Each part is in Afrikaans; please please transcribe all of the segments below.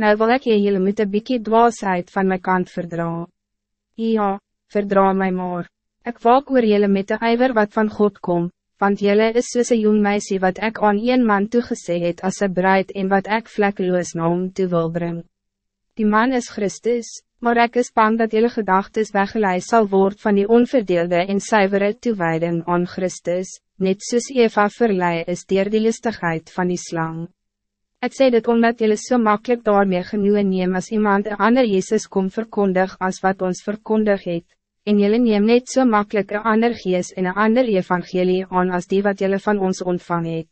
Nou wil ik je jullie met een bikkie dwaasheid van mijn kant verdra. Ja, verdra mij maar. Ik waak oor jullie met de ijver wat van God komt, want jullie is soos een jong meisje wat ik aan een man toegesê het as een bruid en wat ik vlekkeloos na hom toe wil bring. Die man is Christus, maar ik is bang dat jullie gedagtes weggeleid zal worden van die onverdeelde en zuivere toewijding aan Christus, net soos Eva verlei is dier die listigheid van die slang. Ik zei dit omdat jullie zo so makkelijk daarmee genoegen neem als iemand een ander Jezus kom verkondig als wat ons verkondig het, en jullie neem net zo so makkelijk een ander gees en een ander evangelie aan als die wat jullie van ons ontvang het.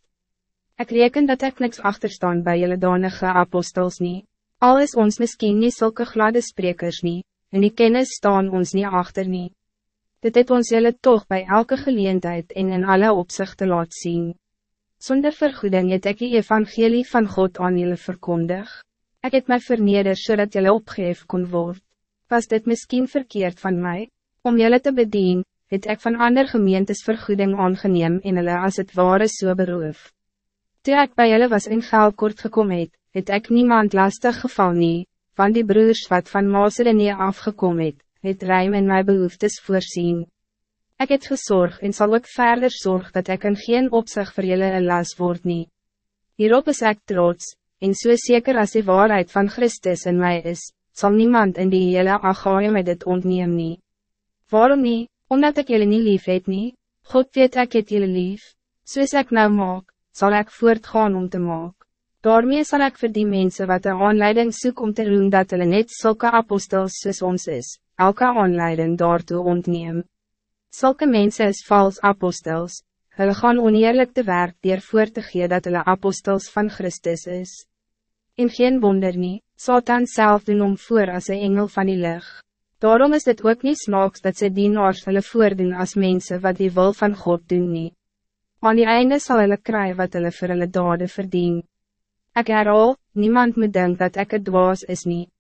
Ik reken dat ik niks achterstaan bij jullie donige apostels niet. Al is ons misschien niet zulke gladde sprekers niet, en die kennis staan ons niet achter niet. Dit het ons jullie toch bij elke geleentheid en in alle opzichten laat zien. Zonder vergoeding het ek die evangelie van God aan jullie verkondig. Ik het mij verneder zodat jullie opgeef kon worden. Was dit misschien verkeerd van mij? Om jullie te bedienen, het ik van ander gemeentes vergoeding aangeneem en hulle as het ware so beroof. Toe ek by julle was in geld kort gekom het, het ek niemand lastig geval nie, van die broers wat van Maasrenie afgekom het, het ruim in my behoeftes voorzien. Ik het gezorgd en zal ook verder zorg dat ik een geen opzicht voor jullie een las word nie. Hierop is ek trots, en so zeker als die waarheid van Christus in mij is, zal niemand in die hele agaai met dit ontneem nie. Waarom niet? Omdat ik jullie niet lief het nie, God weet ek het jullie lief, soos ek nou maak, zal ik voortgaan om te maak. Daarmee zal ik voor die mensen wat de aanleiding soek om te doen dat hulle net zulke apostels soos ons is, elke aanleiding daartoe ontneem. Zulke mensen is vals apostels, hulle gaan oneerlijk te werk dier voor te gee dat hulle apostels van Christus is. En geen wonder nie, Satan zelf doen om voor als een engel van die lucht. Daarom is het ook niet snaaks dat ze dienaars hulle voordoen als mensen wat die wil van God doen nie. Aan die einde zal hulle kry wat hulle vir hulle dade verdien. Ek herhaal, niemand moet denk dat ik het dwaas is nie.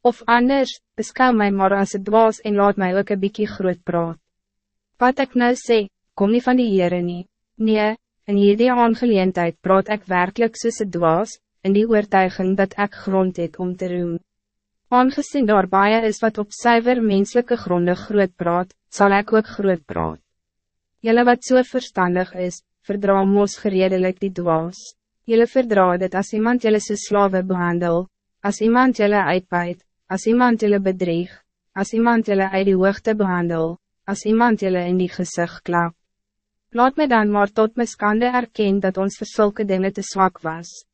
Of anders, beskou mij maar als het dwaas en laat mij ook een bykie groot praat. Wat ik nou sê, kom niet van die Heere nie. Nee, in hierdie aangeleentheid praat ik werkelijk soos het dwaas, in die oortuiging dat ik grond het om te roem. Aangezien daar baie is wat op zuiver menselijke gronden groot praat, zal ik ook groot praat. Jelle wat zo so verstandig is, verdra mos geredelijk die dwaas. Jelle verdra dit als iemand jelle so slawe behandel, als iemand jelle uitbuit, als iemand jelle bedrieg, als iemand jelle uit die hoogte behandel, als iemand jullie in die gezicht klap. Laat me dan maar tot mijn skande erken dat ons voor zulke dingen te zwak was.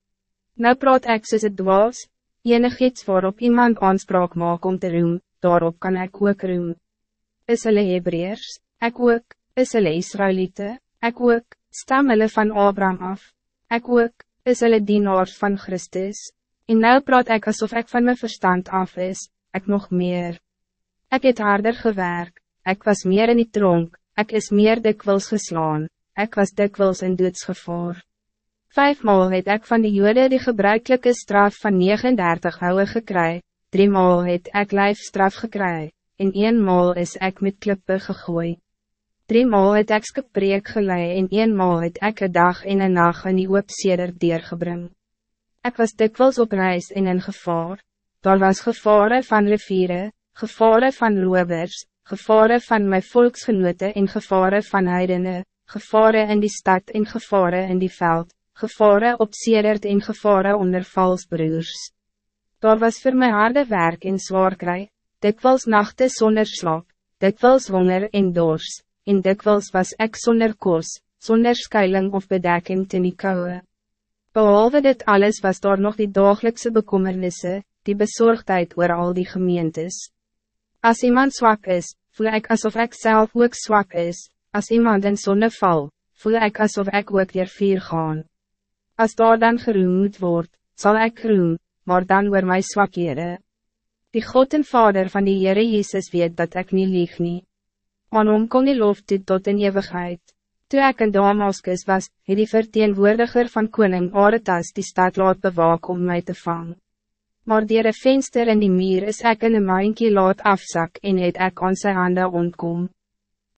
Nou praat ek soos het dwaas, enig iets waarop iemand aanspraak maak om te roem, daarop kan ik ook roem. Is hulle Hebreërs, ek ook, is hulle Israëlieten, ek ook, stam hulle van Abraham af, ek ook, is hulle dienaars van Christus, en nou praat ik alsof ik van mijn verstand af is, ik nog meer. Ik het harder gewerkt. Ik was meer in die tronk, ik is meer dikwijls geslaan, ik was dikwijls in doodsgevaar. Vijfmaal het ik van de jode die gebruikelijke straf van 39 houwe gekry, driemaal het ik lijfstraf gekry, en eenmaal is ik met klippe gegooi. Driemaal het ik gepreek gelei en eenmaal het ik een dag en een nacht in die oopseder deurgebring. Ik was dikwijls op reis en in gevaar, daar was gevaren van rivieren, gevaren van lobers, gevaren van mijn volksgenoten en gevaren van heidenen, gevaren in die stad en gevaren in die veld, gevaren op sedert en gevaren onder valsbroers. Daar was voor mij harde werk en zwaar kry, dikwijls nachten zonder slaap, dikwijls honger en dors, en dikwijls was ik zonder kos, zonder skuiling of bedekking te nie kouwe. Behalve dit alles was daar nog die dagelijkse bekommernisse, die bezorgdheid oor al die gemeentes. Als iemand zwak is, voel ik alsof ik zelf ook zwak is. Als iemand in zonne val, voel ik alsof ik ook weer vier gaan. Als daar dan geroem moet word, zal ik roem, maar dan weer my zwakhede. Die God en Vader van die Heere Jezus weet dat ik niet lieg nie. Aan hom kon die lof dit tot in eeuwigheid. Toe ek in Damaskus was, het die verteenwoordiger van koning Aretas die stad laat bewaak om mij te vangen maar dier een venster in die muur is ek in een maankie laat afzak en het ek aan sy hande ontkom.